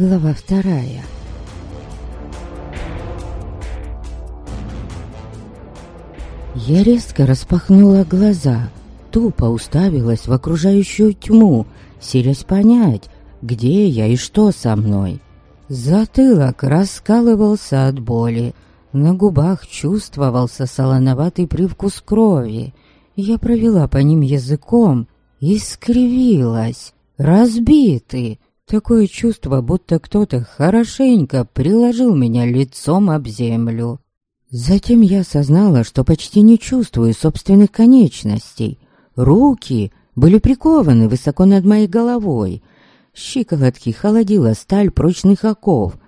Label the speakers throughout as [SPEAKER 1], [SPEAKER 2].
[SPEAKER 1] Глава вторая. Я резко распахнула глаза, тупо уставилась в окружающую тьму, силясь понять, где я и что со мной. Затылок раскалывался от боли, на губах чувствовался солоноватый привкус крови. Я провела по ним языком и скривилась. Разбитый. Такое чувство, будто кто-то хорошенько приложил меня лицом об землю. Затем я осознала, что почти не чувствую собственных конечностей. Руки были прикованы высоко над моей головой. Щиколотки холодила сталь прочных оков.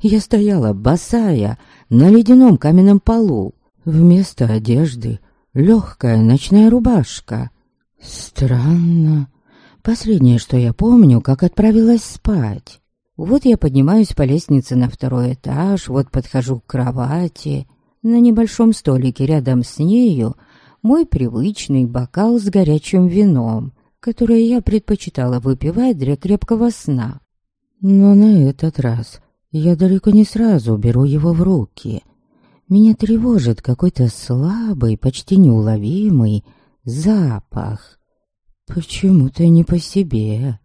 [SPEAKER 1] Я стояла босая на ледяном каменном полу. Вместо одежды легкая ночная рубашка. Странно. Последнее, что я помню, как отправилась спать. Вот я поднимаюсь по лестнице на второй этаж, вот подхожу к кровати. На небольшом столике рядом с нею мой привычный бокал с горячим вином, которое я предпочитала выпивать для крепкого сна. Но на этот раз я далеко не сразу беру его в руки. Меня тревожит какой-то слабый, почти неуловимый запах. Почему-то не по себе.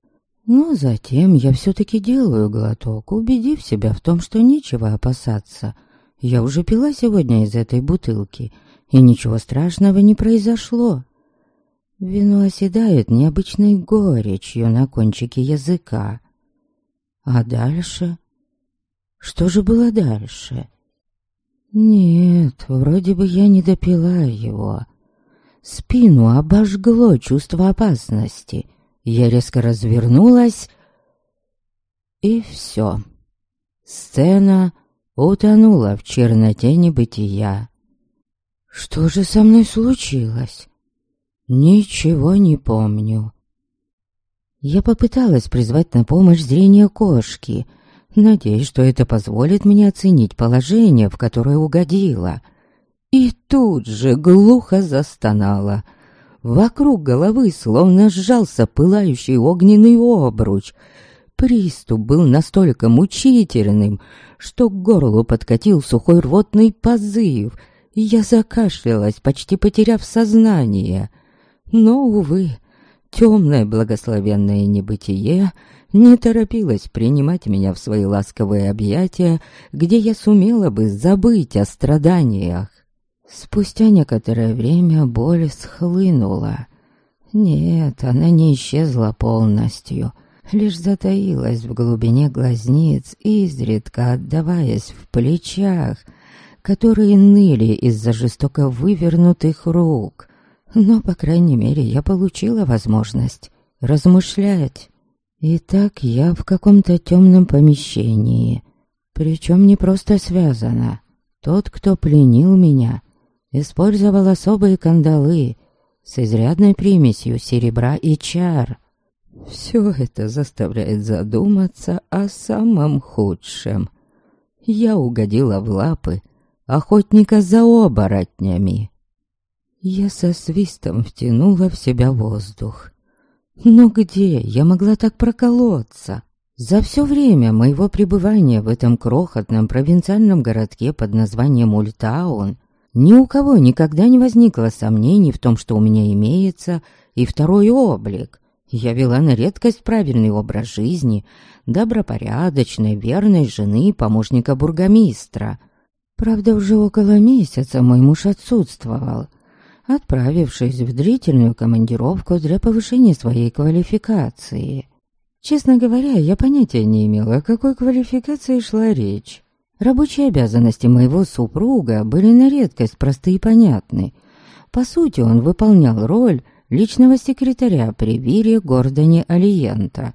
[SPEAKER 1] Но затем я все-таки делаю глоток, убедив себя в том, что нечего опасаться — я уже пила сегодня из этой бутылки, и ничего страшного не произошло. Вино оседает необычной горечью на кончике языка. А дальше? Что же было дальше? Нет, вроде бы я не допила его. Спину обожгло чувство опасности. Я резко развернулась, и все. Сцена утонула в черноте небытия. Что же со мной случилось? Ничего не помню. Я попыталась призвать на помощь зрение кошки, надеясь, что это позволит мне оценить положение, в которое угодила. И тут же глухо застонала. Вокруг головы словно сжался пылающий огненный обруч — Приступ был настолько мучительным, что к горлу подкатил сухой рвотный позыв, я закашлялась, почти потеряв сознание. Но, увы, темное благословенное небытие не торопилось принимать меня в свои ласковые объятия, где я сумела бы забыть о страданиях. Спустя некоторое время боль схлынула. Нет, она не исчезла полностью — лишь затаилась в глубине глазниц, изредка отдаваясь в плечах, которые ныли из-за жестоко вывернутых рук. Но, по крайней мере, я получила возможность размышлять. Итак, я в каком-то темном помещении, причем не просто связана. Тот, кто пленил меня, использовал особые кандалы с изрядной примесью серебра и чар. Все это заставляет задуматься о самом худшем. Я угодила в лапы охотника за оборотнями. Я со свистом втянула в себя воздух. Но где я могла так проколоться? За все время моего пребывания в этом крохотном провинциальном городке под названием Ультаун ни у кого никогда не возникло сомнений в том, что у меня имеется и второй облик. Я вела на редкость правильный образ жизни, добропорядочной, верной жены помощника бургомистра. Правда, уже около месяца мой муж отсутствовал, отправившись в длительную командировку для повышения своей квалификации. Честно говоря, я понятия не имела, о какой квалификации шла речь. Рабочие обязанности моего супруга были на редкость просты и понятны. По сути, он выполнял роль личного секретаря при Вире Гордоне Алиента.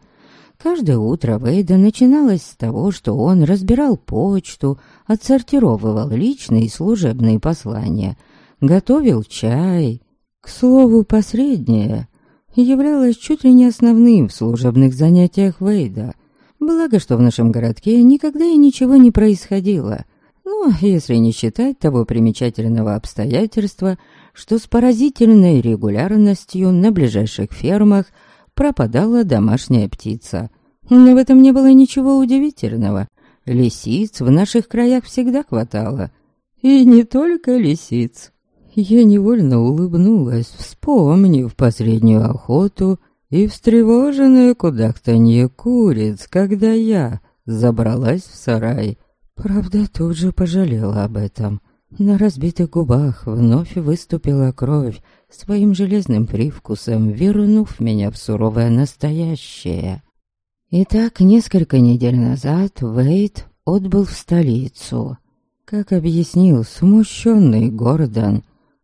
[SPEAKER 1] Каждое утро Вейда начиналось с того, что он разбирал почту, отсортировывал личные и служебные послания, готовил чай. К слову, последнее являлось чуть ли не основным в служебных занятиях Вейда. Благо, что в нашем городке никогда и ничего не происходило. Ну, если не считать того примечательного обстоятельства, что с поразительной регулярностью на ближайших фермах пропадала домашняя птица. Но в этом не было ничего удивительного. Лисиц в наших краях всегда хватало. И не только лисиц. Я невольно улыбнулась, вспомнив последнюю охоту и встревоженное кудахтанье куриц, когда я забралась в сарай. Правда, тут же пожалела об этом. На разбитых губах вновь выступила кровь, своим железным привкусом вернув меня в суровое настоящее. Итак, несколько недель назад Вейт отбыл в столицу. Как объяснил смущенный Гордон,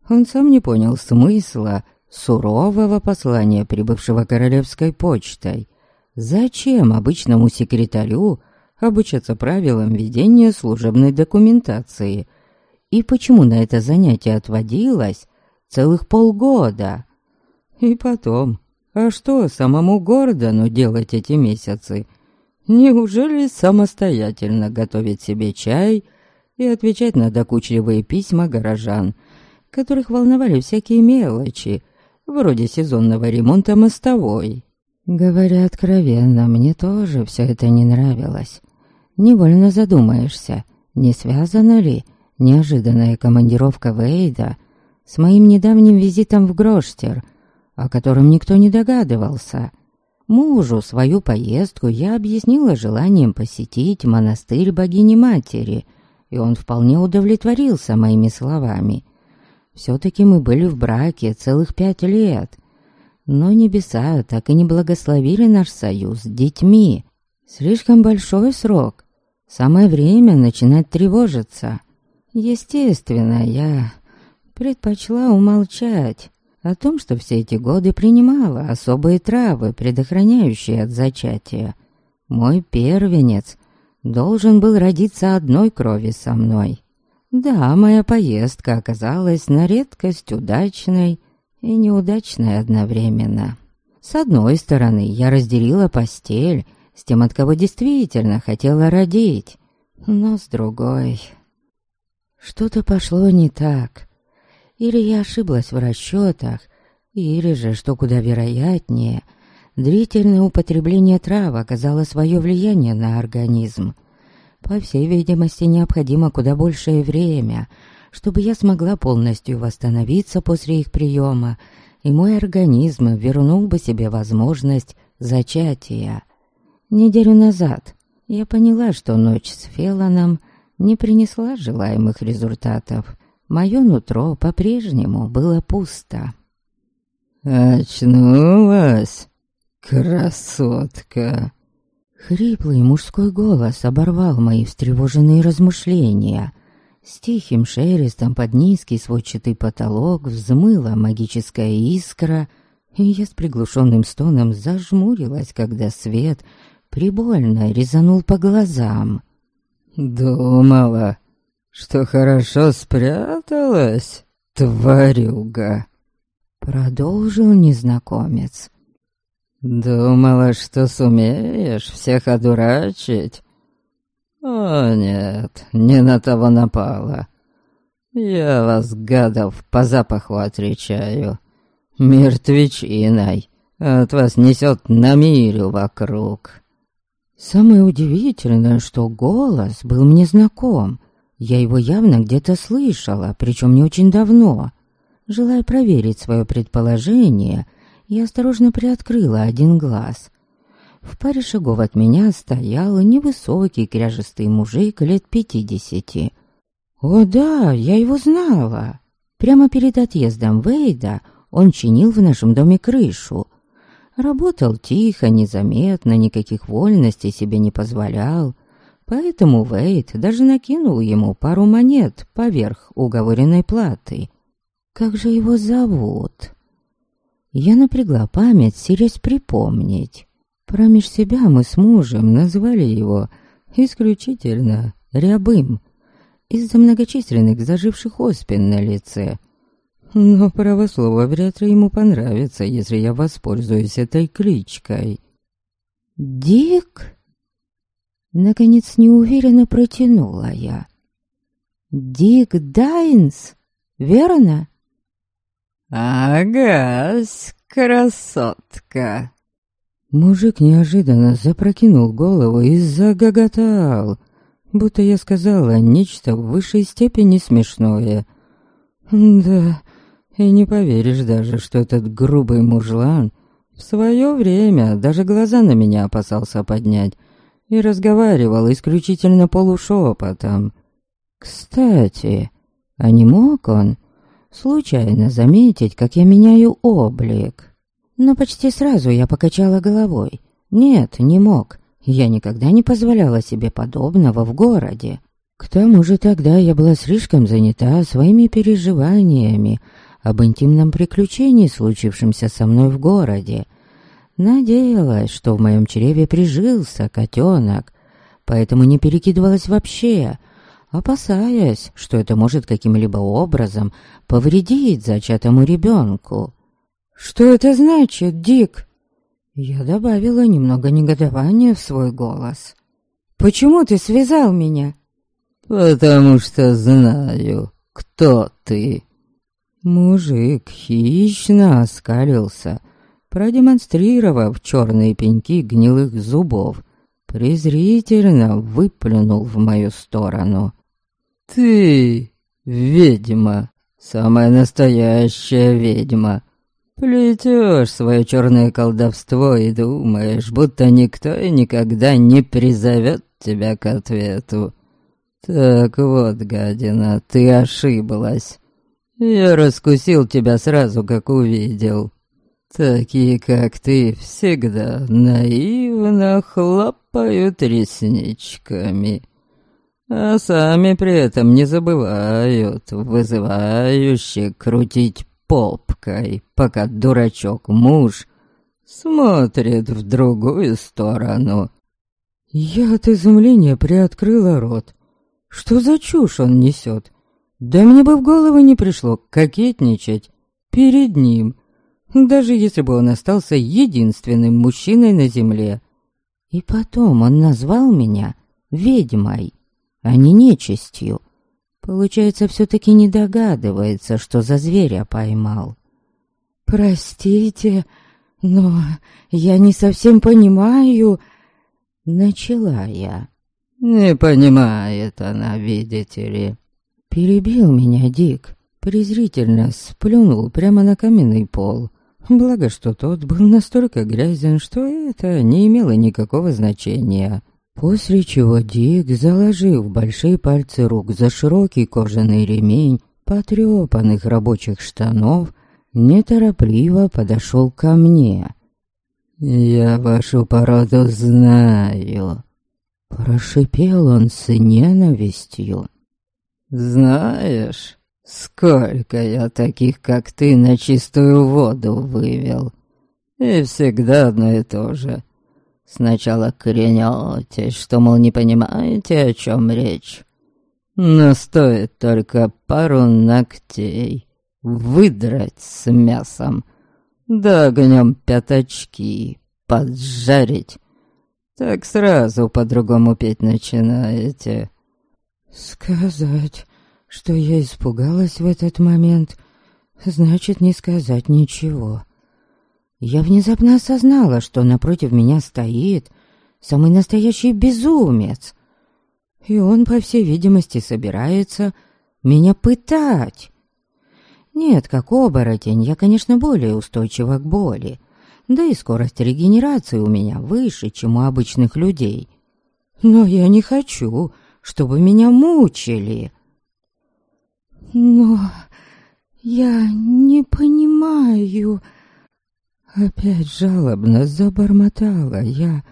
[SPEAKER 1] он сам не понял смысла сурового послания, прибывшего королевской почтой. Зачем обычному секретарю обучаться правилам ведения служебной документации? И почему на это занятие отводилось целых полгода? И потом, а что самому Гордону делать эти месяцы? Неужели самостоятельно готовить себе чай и отвечать на докучливые письма горожан, которых волновали всякие мелочи, вроде сезонного ремонта мостовой? Говоря откровенно, мне тоже все это не нравилось. Невольно задумаешься, не связано ли неожиданная командировка Вейда с моим недавним визитом в Гроштер, о котором никто не догадывался. Мужу свою поездку я объяснила желанием посетить монастырь богини-матери, и он вполне удовлетворился моими словами. Все-таки мы были в браке целых пять лет, но небеса так и не благословили наш союз детьми. Слишком большой срок. Самое время начинать тревожиться. Естественно, я предпочла умолчать о том, что все эти годы принимала особые травы, предохраняющие от зачатия. Мой первенец должен был родиться одной крови со мной. Да, моя поездка оказалась на редкость удачной и неудачной одновременно. С одной стороны, я разделила постель с тем, от кого действительно хотела родить, но с другой... Что-то пошло не так. Или я ошиблась в расчетах, или же, что куда вероятнее, длительное употребление трав оказало свое влияние на организм. По всей видимости, необходимо куда большее время, чтобы я смогла полностью восстановиться после их приема, и мой организм вернул бы себе возможность зачатия. Неделю назад я поняла, что ночь с Феланом — не принесла желаемых результатов. Мое нутро по-прежнему было пусто.
[SPEAKER 2] «Очнулась, красотка!»
[SPEAKER 1] Хриплый мужской голос оборвал мои встревоженные размышления. С тихим шелестом под низкий сводчатый потолок взмыла магическая искра, и я с приглушенным стоном зажмурилась, когда свет прибольно резанул по глазам.
[SPEAKER 2] «Думала, что хорошо спряталась, тварюга!»
[SPEAKER 1] Продолжил незнакомец.
[SPEAKER 2] «Думала, что сумеешь всех одурачить?» «О нет, не на того напала. Я вас, гадов, по запаху отречаю. Мертвечиной. От вас несет на мирю вокруг».
[SPEAKER 1] Самое удивительное, что голос был мне знаком. Я его явно где-то слышала, причем не очень давно. Желая проверить свое предположение, я осторожно приоткрыла один глаз. В паре шагов от меня стоял невысокий кряжестый мужик лет пятидесяти. О да, я его знала. Прямо перед отъездом Вейда он чинил в нашем доме крышу, Работал тихо, незаметно, никаких вольностей себе не позволял. Поэтому Вейт даже накинул ему пару монет поверх уговоренной платы. Как же его зовут? Я напрягла память, силясь припомнить. Промеж себя мы с мужем назвали его исключительно Рябым из-за многочисленных заживших оспин на лице — но правослово вряд ли ему понравится, если я воспользуюсь этой кличкой. «Дик?» Наконец неуверенно протянула я. «Дик Дайнс, верно?»
[SPEAKER 2] «Агась, красотка!»
[SPEAKER 1] Мужик неожиданно запрокинул голову и загоготал, будто я сказала нечто в высшей степени смешное. Да, и не поверишь даже, что этот грубый мужлан в свое время даже глаза на меня опасался поднять и разговаривал исключительно полушепотом. Кстати, а не мог он случайно заметить, как я меняю облик? Но почти сразу я покачала головой. Нет, не мог. Я никогда не позволяла себе подобного в городе. К тому же тогда я была слишком занята своими переживаниями об интимном приключении, случившемся со мной в городе. Надеялась, что в моем чреве прижился котенок, поэтому не перекидывалась вообще, опасаясь, что это может каким-либо образом повредить зачатому ребенку. «Что это значит, Дик?» Я добавила немного негодования в свой голос. «Почему ты связал меня?»
[SPEAKER 2] «Потому что знаю, кто ты».
[SPEAKER 1] Мужик хищно оскалился, продемонстрировав черные пеньки гнилых зубов, презрительно выплюнул в мою сторону.
[SPEAKER 2] «Ты ведьма, самая настоящая ведьма. Плетешь свое черное колдовство и думаешь, будто никто и никогда не призовет тебя к ответу. Так вот, гадина, ты ошиблась. Я раскусил тебя сразу, как увидел. Такие, как ты, всегда наивно хлопают ресничками, а сами при этом не забывают вызывающе крутить попкой, пока дурачок-муж смотрит в другую сторону.
[SPEAKER 1] Я от изумления приоткрыла рот. Что за чушь он несет? Да мне бы в голову не пришло кокетничать перед ним, даже если бы он остался единственным мужчиной на земле. И потом он назвал меня ведьмой, а не нечистью. Получается, все-таки не догадывается, что за зверя поймал. «Простите, но я не совсем понимаю...» Начала я.
[SPEAKER 2] «Не понимает она, видите ли».
[SPEAKER 1] Перебил меня Дик, презрительно сплюнул прямо на каменный пол. Благо, что тот был настолько грязен, что это не имело никакого значения. После чего Дик, заложив большие пальцы рук за широкий кожаный ремень потрепанных рабочих штанов, неторопливо подошел ко мне.
[SPEAKER 2] «Я вашу породу знаю», — прошипел он с ненавистью. «Знаешь, сколько я таких, как ты, на чистую воду вывел, и всегда одно и то же — Сначала кренетесь, что, мол, не понимаете, о чем речь. Но стоит только пару ногтей выдрать с мясом, да огнем пяточки поджарить, так сразу по-другому петь начинаете.
[SPEAKER 1] Сказать, что я испугалась в этот момент, значит не сказать ничего. Я внезапно осознала, что напротив меня стоит самый настоящий безумец. И он, по всей видимости, собирается меня пытать. Нет, как оборотень, я, конечно, более устойчива к боли. Да и скорость регенерации у меня выше, чем у обычных людей. Но я не хочу, чтобы меня мучили. Но я не понимаю... Опять жалобно забормотала я,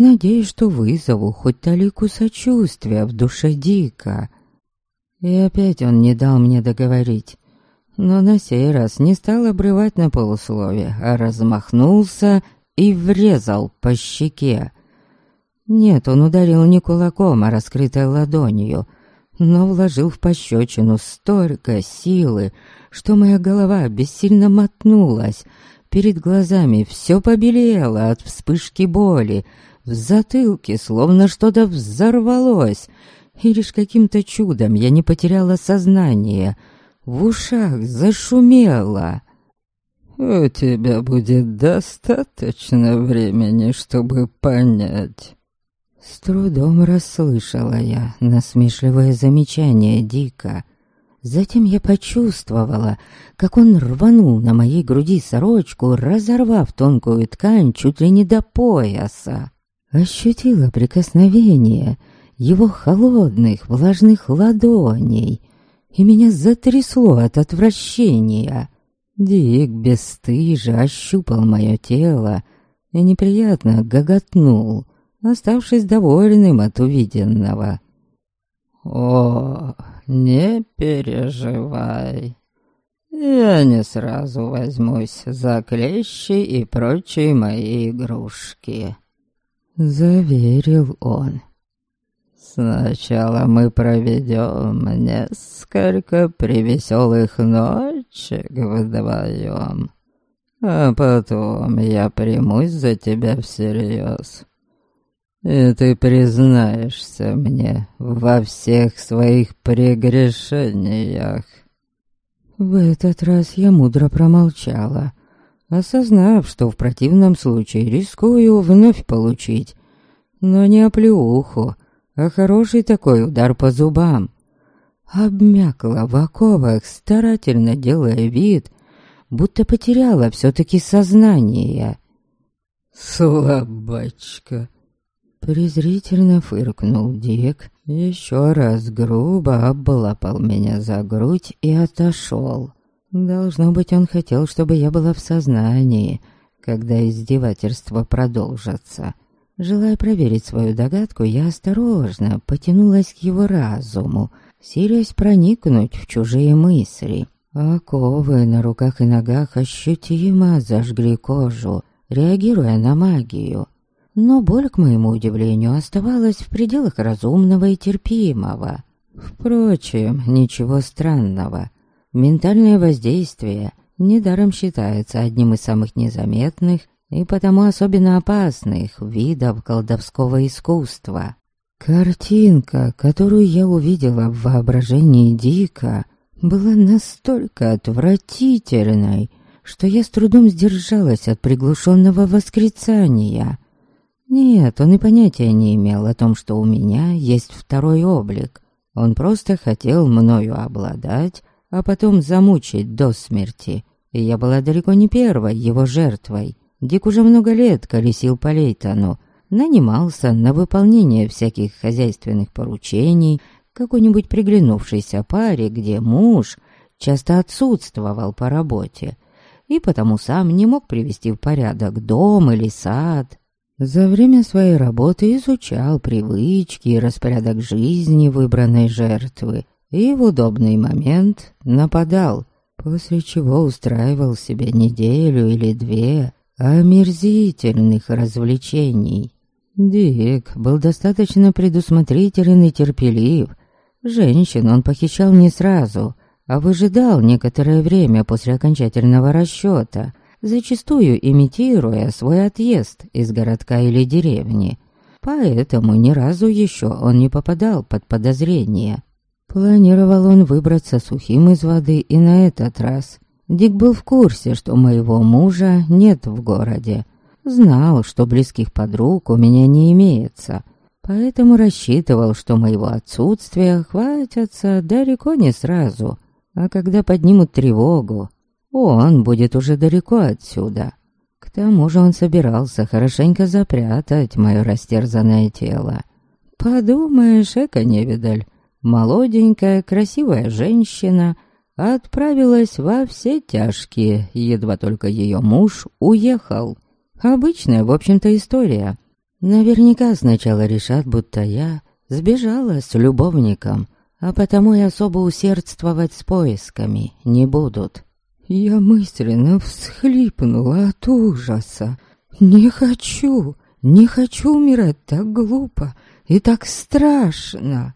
[SPEAKER 1] надеясь, что вызову хоть талику сочувствия в душе Дика. И опять он не дал мне договорить, но на сей раз не стал обрывать на полуслове, а размахнулся и врезал по щеке. Нет, он ударил не кулаком, а раскрытой ладонью, но вложил в пощечину столько силы, что моя голова бессильно мотнулась, Перед глазами все побелело от вспышки боли. В затылке словно что-то взорвалось. И лишь каким-то чудом я не потеряла сознание. В ушах зашумело.
[SPEAKER 2] У тебя будет достаточно времени, чтобы понять.
[SPEAKER 1] С трудом расслышала я насмешливое замечание Дика. Затем я почувствовала, как он рванул на моей груди сорочку, разорвав тонкую ткань чуть ли не до пояса. Ощутила прикосновение его холодных влажных ладоней, и меня затрясло от отвращения. Дик бесстыже ощупал мое тело и неприятно гоготнул, оставшись довольным от увиденного.
[SPEAKER 2] «О, не переживай. Я не сразу возьмусь за клещи и прочие мои игрушки», — заверил он. «Сначала мы проведем несколько привеселых ночек вдвоем, а потом я примусь за тебя всерьез и ты признаешься мне во всех своих прегрешениях.
[SPEAKER 1] В этот раз я мудро промолчала, осознав, что в противном случае рискую вновь получить, но не оплеуху, а хороший такой удар по зубам. Обмякла в оковах, старательно делая вид, будто потеряла все-таки сознание.
[SPEAKER 2] «Слабачка!»
[SPEAKER 1] Презрительно фыркнул Дик, еще раз грубо облапал меня за грудь и отошел. Должно быть, он хотел, чтобы я была в сознании, когда издевательства продолжатся. Желая проверить свою догадку, я осторожно потянулась к его разуму, силясь проникнуть в чужие мысли. Оковы на руках и ногах ощутимо зажгли кожу, реагируя на магию но боль, к моему удивлению, оставалась в пределах разумного и терпимого. Впрочем, ничего странного. Ментальное воздействие недаром считается одним из самых незаметных и потому особенно опасных видов колдовского искусства. Картинка, которую я увидела в воображении Дика, была настолько отвратительной, что я с трудом сдержалась от приглушенного восклицания. Нет, он и понятия не имел о том, что у меня есть второй облик. Он просто хотел мною обладать, а потом замучить до смерти. И я была далеко не первой его жертвой. Дик уже много лет колесил по Лейтону, нанимался на выполнение всяких хозяйственных поручений, какой-нибудь приглянувшейся паре, где муж часто отсутствовал по работе, и потому сам не мог привести в порядок дом или сад. За время своей работы изучал привычки и распорядок жизни выбранной жертвы и в удобный момент нападал, после чего устраивал себе неделю или две омерзительных развлечений. Дик был достаточно предусмотрителен и терпелив. Женщин он похищал не сразу, а выжидал некоторое время после окончательного расчета, зачастую имитируя свой отъезд из городка или деревни. Поэтому ни разу еще он не попадал под подозрение. Планировал он выбраться сухим из воды и на этот раз. Дик был в курсе, что моего мужа нет в городе. Знал, что близких подруг у меня не имеется. Поэтому рассчитывал, что моего отсутствия хватятся далеко не сразу. А когда поднимут тревогу, он будет уже далеко отсюда. К тому же он собирался хорошенько запрятать мое растерзанное тело. Подумаешь, эко-невидаль, молоденькая, красивая женщина отправилась во все тяжкие, едва только ее муж уехал. Обычная, в общем-то, история. Наверняка сначала решат, будто я сбежала с любовником, а потому и особо усердствовать с поисками не будут. Я мысленно всхлипнула от ужаса. Не хочу, не хочу умирать так глупо и так страшно.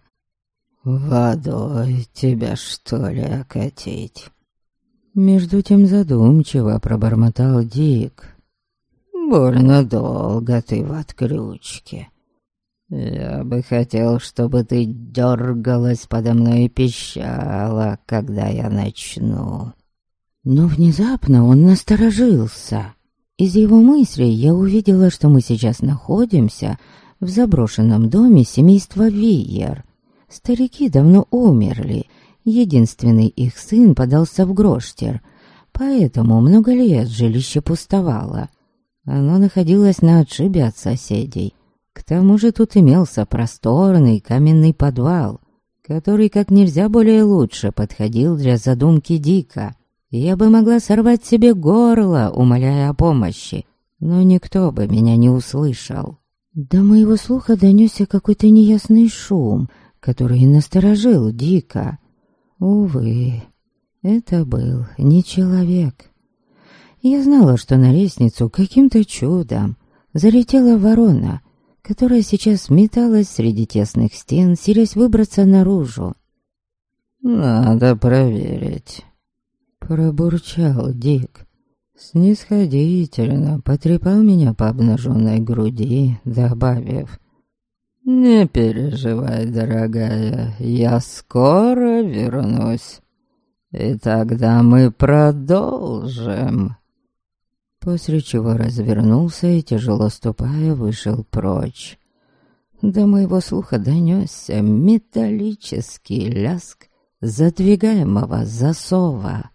[SPEAKER 2] «Водой тебя, что ли, окатить?»
[SPEAKER 1] Между тем задумчиво пробормотал Дик.
[SPEAKER 2] «Больно долго ты в отключке. Я бы хотел, чтобы ты дергалась подо мной и пищала, когда я начну».
[SPEAKER 1] Но внезапно он насторожился. Из его мыслей я увидела, что мы сейчас находимся в заброшенном доме семейства Виер. Старики давно умерли, единственный их сын подался в Гроштер, поэтому много лет жилище пустовало. Оно находилось на отшибе от соседей. К тому же тут имелся просторный каменный подвал, который как нельзя более лучше подходил для задумки Дика. Я бы могла сорвать себе горло, умоляя о помощи, но никто бы меня не услышал. До моего слуха донесся какой-то неясный шум, который насторожил Дика. Увы, это был не человек. Я знала, что на лестницу каким-то чудом залетела ворона, которая сейчас металась среди тесных стен, силясь выбраться наружу.
[SPEAKER 2] «Надо проверить», — пробурчал Дик. Снисходительно потрепал меня по обнаженной груди, добавив. «Не переживай, дорогая, я скоро вернусь, и тогда мы продолжим» после чего развернулся и, тяжело ступая, вышел прочь. До моего слуха донесся металлический ляск задвигаемого засова.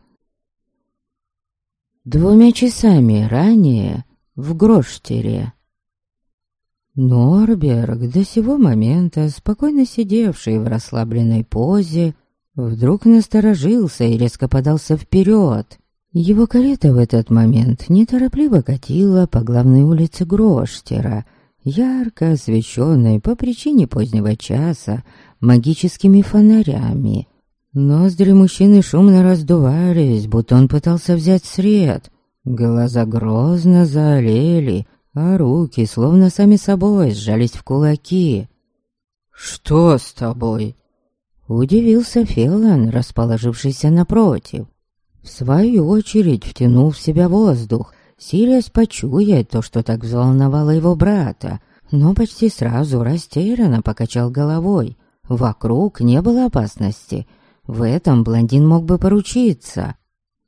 [SPEAKER 2] Двумя часами ранее в Гроштере Норберг, до сего момента спокойно сидевший в расслабленной позе, вдруг насторожился и резко подался вперед. Его карета в этот момент неторопливо катила по главной улице Гроштера, ярко освещенной по причине позднего часа магическими фонарями. Ноздри мужчины шумно раздувались, будто он пытался взять сред. Глаза грозно заолели, а руки словно сами собой сжались в кулаки. «Что с тобой?»
[SPEAKER 1] Удивился Фелан, расположившийся напротив. В свою очередь втянул в себя воздух, силясь почуять то, что так взволновало его брата, но почти сразу растерянно покачал головой. Вокруг не было опасности. В этом блондин мог бы поручиться.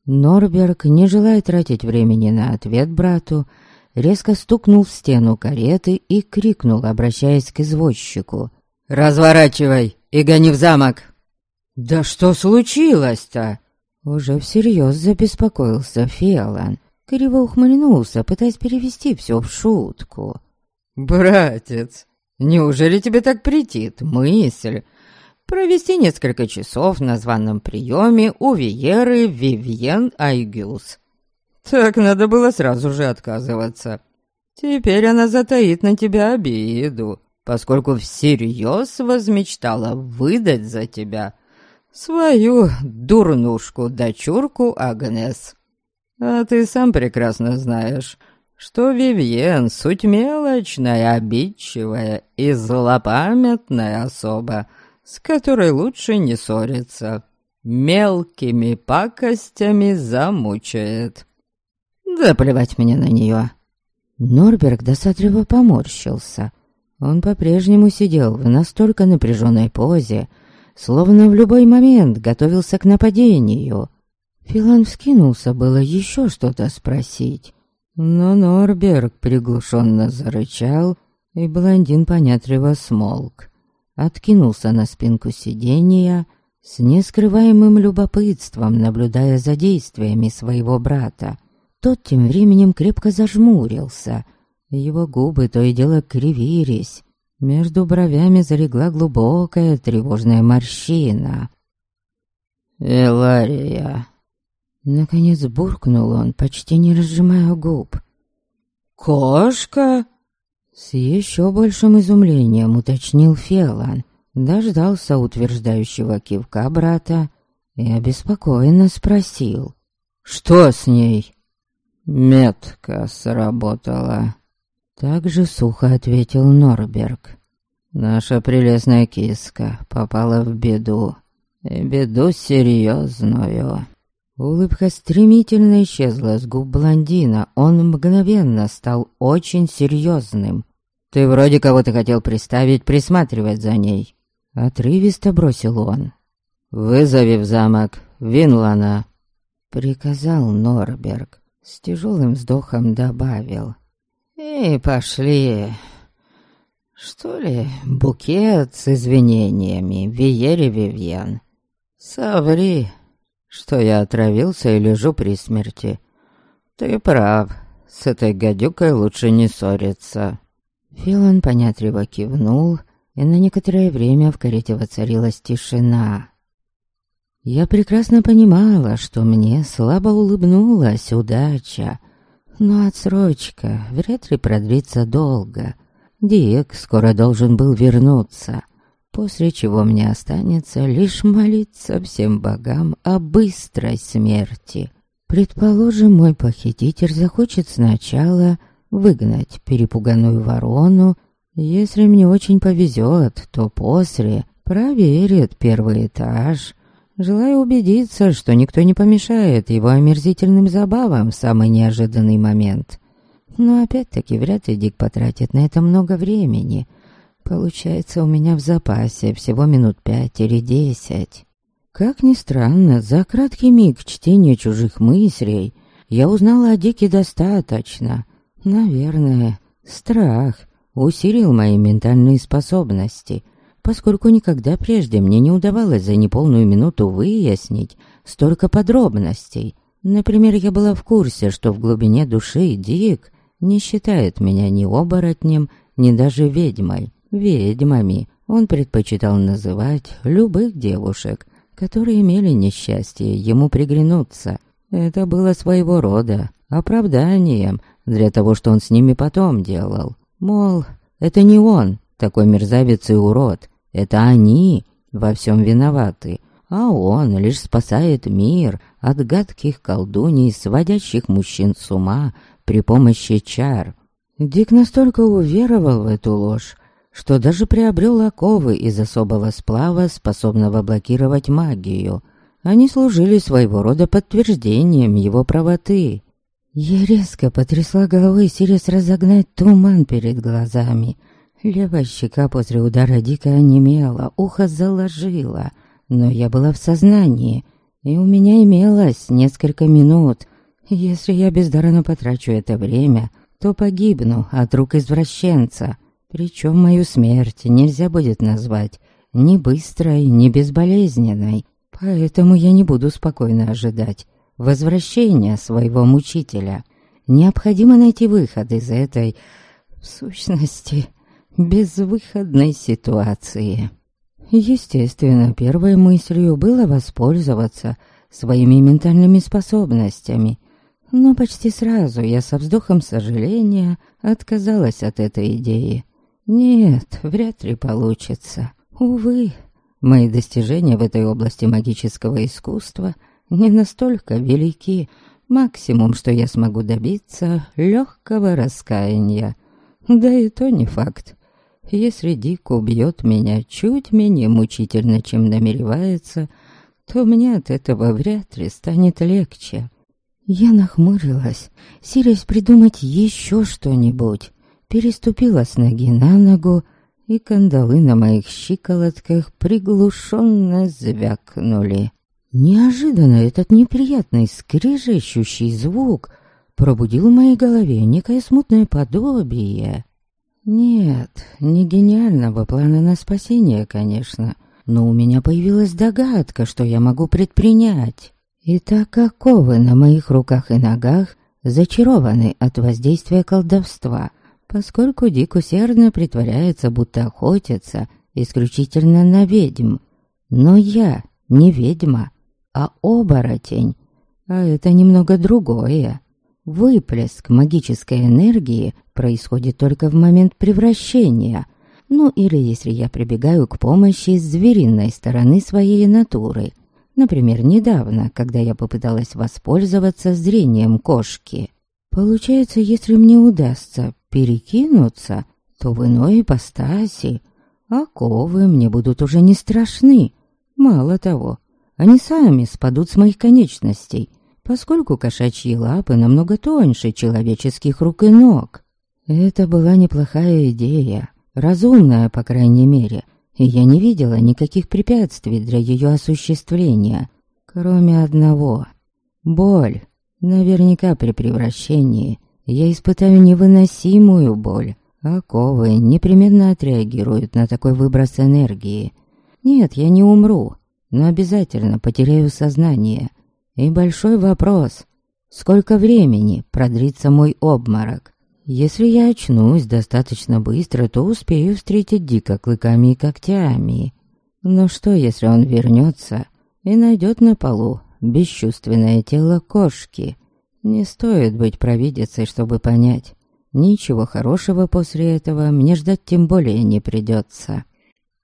[SPEAKER 1] Норберг, не желая тратить времени на ответ брату, резко стукнул в стену кареты и крикнул, обращаясь к извозчику.
[SPEAKER 2] «Разворачивай и гони в замок!»
[SPEAKER 1] «Да что случилось-то?» Уже всерьез забеспокоился Фиалан, криво ухмыльнулся, пытаясь перевести все в шутку.
[SPEAKER 2] «Братец, неужели тебе так претит мысль провести несколько часов на званом приеме у Виеры Вивьен Айгюс?» Так надо было сразу же отказываться. Теперь она затаит на тебя обиду, поскольку всерьез возмечтала выдать за тебя свою дурнушку-дочурку Агнес. А ты сам прекрасно знаешь, что Вивьен суть мелочная, обидчивая и злопамятная особа, с которой лучше не ссориться. Мелкими пакостями замучает.
[SPEAKER 1] Да плевать мне на нее. Норберг досадливо поморщился. Он по-прежнему сидел в настолько напряженной позе, словно в любой момент готовился к нападению. Филан вскинулся было еще что-то спросить, но Норберг приглушенно зарычал, и блондин понятливо смолк. Откинулся на спинку сиденья, с нескрываемым любопытством наблюдая за действиями своего брата. Тот тем временем крепко зажмурился, его губы то и дело кривились, между бровями залегла глубокая тревожная морщина.
[SPEAKER 2] «Элария!»
[SPEAKER 1] Наконец буркнул он, почти не разжимая губ.
[SPEAKER 2] «Кошка?»
[SPEAKER 1] С еще большим изумлением уточнил Фелан, дождался утверждающего кивка брата и обеспокоенно спросил. «Что с ней?»
[SPEAKER 2] «Метка сработала»,
[SPEAKER 1] так же сухо ответил Норберг.
[SPEAKER 2] Наша прелестная киска попала в беду. И беду серьезную.
[SPEAKER 1] Улыбка стремительно исчезла с губ блондина. Он мгновенно стал очень серьезным. «Ты вроде кого-то хотел приставить присматривать за ней». Отрывисто бросил он.
[SPEAKER 2] «Вызови в замок Винлана».
[SPEAKER 1] приказал Норберг. С тяжелым вздохом добавил. «И пошли. Что ли, букет с извинениями, Виере Вивьен? Соври, что я отравился и лежу при смерти. Ты прав, с этой гадюкой лучше не ссориться». Филон понятливо кивнул, и на некоторое время в карете воцарилась тишина. Я прекрасно понимала, что мне слабо улыбнулась удача, но отсрочка вряд ли продлится долго. Дик скоро должен был вернуться, после чего мне останется лишь молиться всем богам о быстрой смерти. Предположим, мой похититель захочет сначала выгнать перепуганную ворону. Если мне очень повезет, то после проверит первый этаж, желая убедиться, что никто не помешает его омерзительным забавам в самый неожиданный момент. Но опять-таки вряд ли Дик потратит на это много времени. Получается, у меня в запасе всего минут пять или десять. Как ни странно, за краткий миг чтения чужих мыслей я узнала о Дике достаточно, Наверное, страх усилил мои ментальные способности, поскольку никогда прежде мне не удавалось за неполную минуту выяснить столько подробностей. Например, я была в курсе, что в глубине души Дик не считает меня ни оборотнем, ни даже ведьмой. Ведьмами он предпочитал называть любых девушек, которые имели несчастье ему приглянуться. Это было своего рода оправданием для того, что он с ними потом делал. Мол, это не он, такой мерзавец и урод, это они во всем виноваты, а он лишь спасает мир от гадких колдуний, сводящих мужчин с ума при помощи чар. Дик настолько уверовал в эту ложь, что даже приобрел оковы из особого сплава, способного блокировать магию. Они служили своего рода подтверждением его правоты. Я резко потрясла головой, силясь разогнать туман перед глазами. Левая щека после удара дико онемела, ухо заложило, но я была в сознании, и у меня имелось несколько минут. Если я бездарно потрачу это время, то погибну от рук извращенца. Причем мою смерть нельзя будет назвать ни быстрой, ни безболезненной, поэтому я не буду спокойно ожидать возвращения своего мучителя. Необходимо найти выход из этой, в сущности, безвыходной ситуации. Естественно, первой мыслью было воспользоваться своими ментальными способностями, но почти сразу я со вздохом сожаления отказалась от этой идеи. Нет, вряд ли получится. Увы, мои достижения в этой области магического искусства — не настолько велики. Максимум, что я смогу добиться, легкого раскаяния. Да и то не факт. Если Дик убьет меня чуть менее мучительно, чем намеревается, то мне от этого вряд ли станет легче. Я нахмурилась, силясь придумать еще что-нибудь. Переступила с ноги на ногу, и кандалы на моих щиколотках приглушенно звякнули. Неожиданно этот неприятный скрежещущий звук пробудил в моей голове некое смутное подобие. Нет, не гениального плана на спасение, конечно, но у меня появилась догадка, что я могу предпринять. И так как оковы на моих руках и ногах зачарованы от воздействия колдовства, поскольку Дик усердно притворяется, будто охотится исключительно на ведьм. Но я не ведьма, а оборотень. А это немного другое. Выплеск магической энергии происходит только в момент превращения. Ну или если я прибегаю к помощи звериной стороны своей натуры. Например, недавно, когда я попыталась воспользоваться зрением кошки. Получается, если мне удастся перекинуться, то в иной ипостаси оковы мне будут уже не страшны. Мало того, они сами спадут с моих конечностей, поскольку кошачьи лапы намного тоньше человеческих рук и ног. Это была неплохая идея, разумная, по крайней мере, и я не видела никаких препятствий для ее осуществления, кроме одного. Боль. Наверняка при превращении я испытаю невыносимую боль. Оковы непременно отреагируют на такой выброс энергии. Нет, я не умру, но обязательно потеряю сознание. И большой вопрос, сколько времени продлится мой обморок? Если я очнусь достаточно быстро, то успею встретить Дика клыками и когтями. Но что, если он вернется и найдет на полу бесчувственное тело кошки? Не стоит быть провидицей, чтобы понять. Ничего хорошего после этого мне ждать тем более не придется.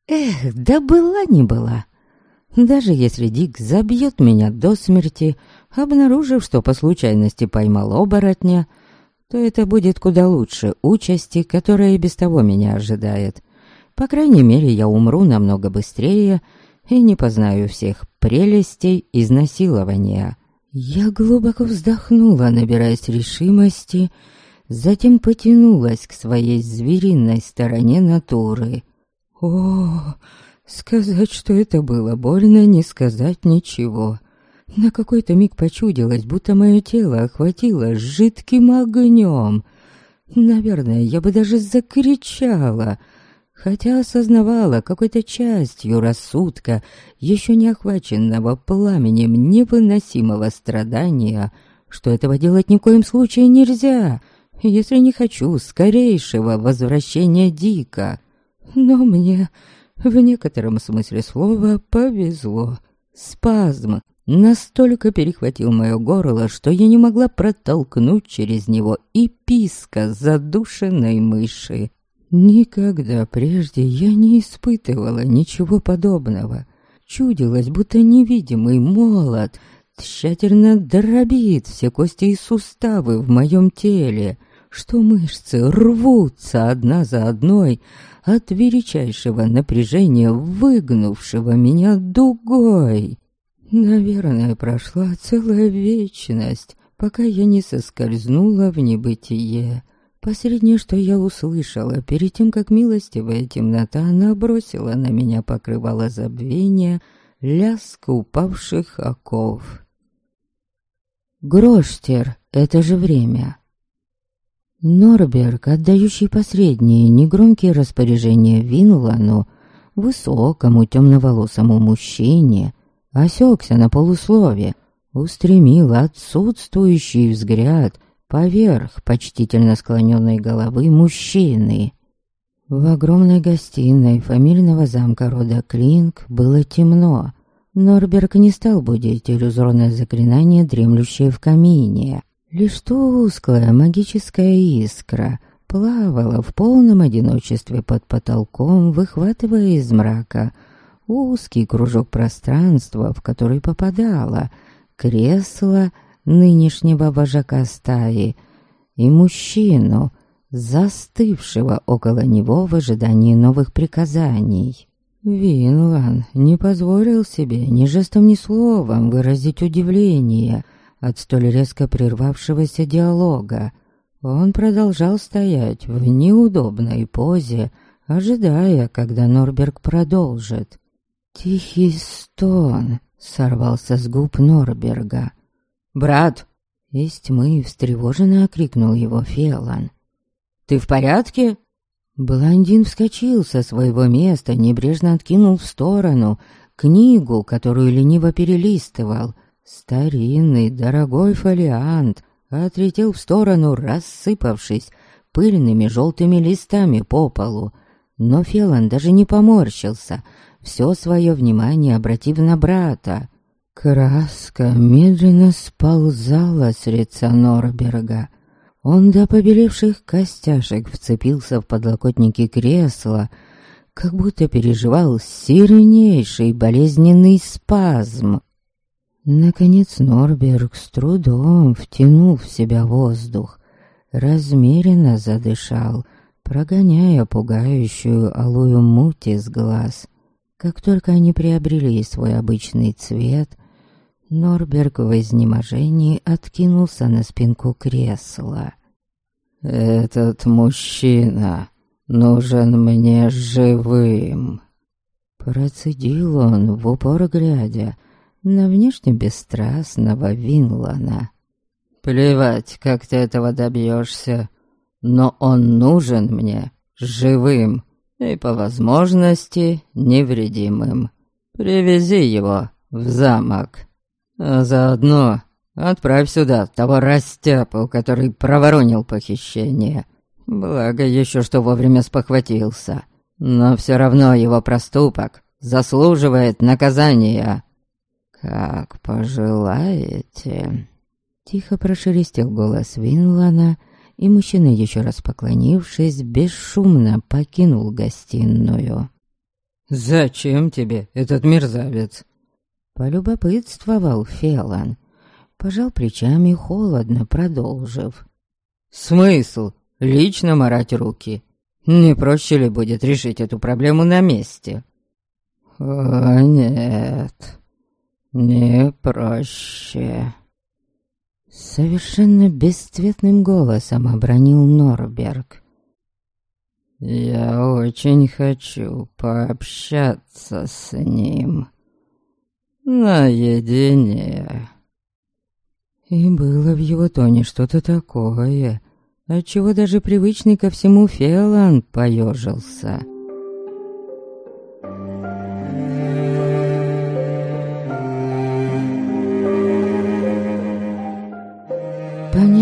[SPEAKER 1] Эх, да была не была. Даже если Дик забьет меня до смерти, обнаружив, что по случайности поймал оборотня, то это будет куда лучше участи, которая и без того меня ожидает. По крайней мере, я умру намного быстрее и не познаю всех прелестей изнасилования. Я глубоко вздохнула, набираясь решимости, затем потянулась к своей звериной стороне натуры. О, сказать, что это было больно, не сказать ничего. На какой-то миг почудилось, будто мое тело охватило жидким огнем. Наверное, я бы даже закричала, хотя осознавала какой-то частью рассудка, еще не охваченного пламенем невыносимого страдания, что этого делать ни в коем случае нельзя, если не хочу скорейшего возвращения Дика. Но мне в некотором смысле слова повезло. Спазм настолько перехватил мое горло, что я не могла протолкнуть через него и писка задушенной мыши. Никогда прежде я не испытывала ничего подобного. Чудилось, будто невидимый молот тщательно дробит все кости и суставы в моем теле, что мышцы рвутся одна за одной от величайшего напряжения, выгнувшего меня дугой. Наверное, прошла целая вечность, пока я не соскользнула в небытие. Последнее, что я услышала, перед тем, как милостивая темнота набросила на меня покрывало забвения, лязг упавших оков. Гроштер — это же время. Норберг, отдающий последние негромкие распоряжения Винлану, высокому темноволосому мужчине, осекся на полуслове, устремил отсутствующий взгляд поверх почтительно склоненной головы мужчины. В огромной гостиной фамильного замка рода Клинк было темно. Норберг не стал будить иллюзорное заклинание, дремлющее в камине. Лишь тусклая магическая искра плавала в полном одиночестве под потолком, выхватывая из мрака узкий кружок пространства, в который попадало кресло нынешнего вожака стаи и мужчину, застывшего около него в ожидании новых приказаний. Винлан не позволил себе ни жестом, ни словом выразить удивление от столь резко прервавшегося диалога. Он продолжал стоять в неудобной позе, ожидая, когда Норберг продолжит. Тихий стон сорвался с губ Норберга. «Брат!» Из тьмы встревоженно окрикнул его Фелан. «Ты в порядке?» Блондин вскочил со своего места, небрежно откинул в сторону книгу, которую лениво перелистывал. Старинный, дорогой фолиант отлетел в сторону, рассыпавшись пыльными желтыми листами по полу. Но Фелан даже не поморщился — все свое внимание обратив на брата. Краска медленно сползала с лица Норберга. Он до побелевших костяшек вцепился в подлокотники кресла, как будто переживал сильнейший болезненный спазм. Наконец Норберг с трудом, втянув в себя воздух, размеренно задышал, прогоняя пугающую алую муть из глаз. Как только они приобрели свой обычный цвет, Норберг в изнеможении откинулся на спинку кресла. «Этот мужчина нужен мне живым!» Процедил он, в упор глядя на внешне бесстрастного Винлана.
[SPEAKER 2] «Плевать, как ты этого добьешься, но он нужен мне живым и, по возможности, невредимым. Привези его в замок, а заодно отправь сюда того растяпу, который проворонил похищение. Благо еще что вовремя спохватился, но все равно его проступок заслуживает наказания». «Как пожелаете», —
[SPEAKER 1] тихо прошелестел голос Винлана, и мужчина, еще раз поклонившись, бесшумно покинул гостиную.
[SPEAKER 2] «Зачем тебе этот мерзавец?»
[SPEAKER 1] Полюбопытствовал Фелан, пожал плечами холодно, продолжив.
[SPEAKER 2] «Смысл? Лично марать руки. Не проще ли будет решить эту проблему на месте?»
[SPEAKER 1] «О, нет, не проще». Совершенно бесцветным голосом обронил Норберг.
[SPEAKER 2] «Я очень хочу пообщаться с ним наедине».
[SPEAKER 1] И было в его тоне что-то такое, отчего даже привычный ко всему Фелан поежился.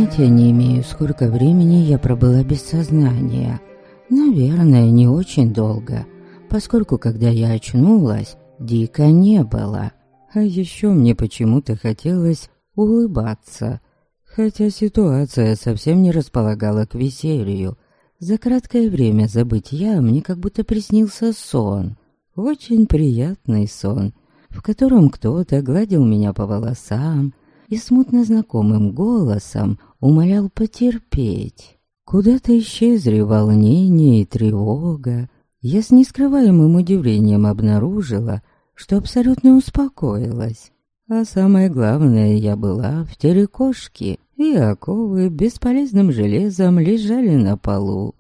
[SPEAKER 1] Понятия не имею, сколько времени я пробыла без сознания. Наверное, не очень долго, поскольку, когда я очнулась, Дика не было. А еще мне почему-то хотелось улыбаться, хотя ситуация совсем не располагала к веселью. За краткое время забытья мне как будто приснился сон. Очень приятный сон, в котором кто-то гладил меня по волосам, и смутно знакомым голосом умолял потерпеть. Куда-то исчезли волнение и тревога. Я с нескрываемым удивлением обнаружила, что абсолютно успокоилась. А самое главное, я была в теле кошки, и оковы бесполезным железом лежали на полу.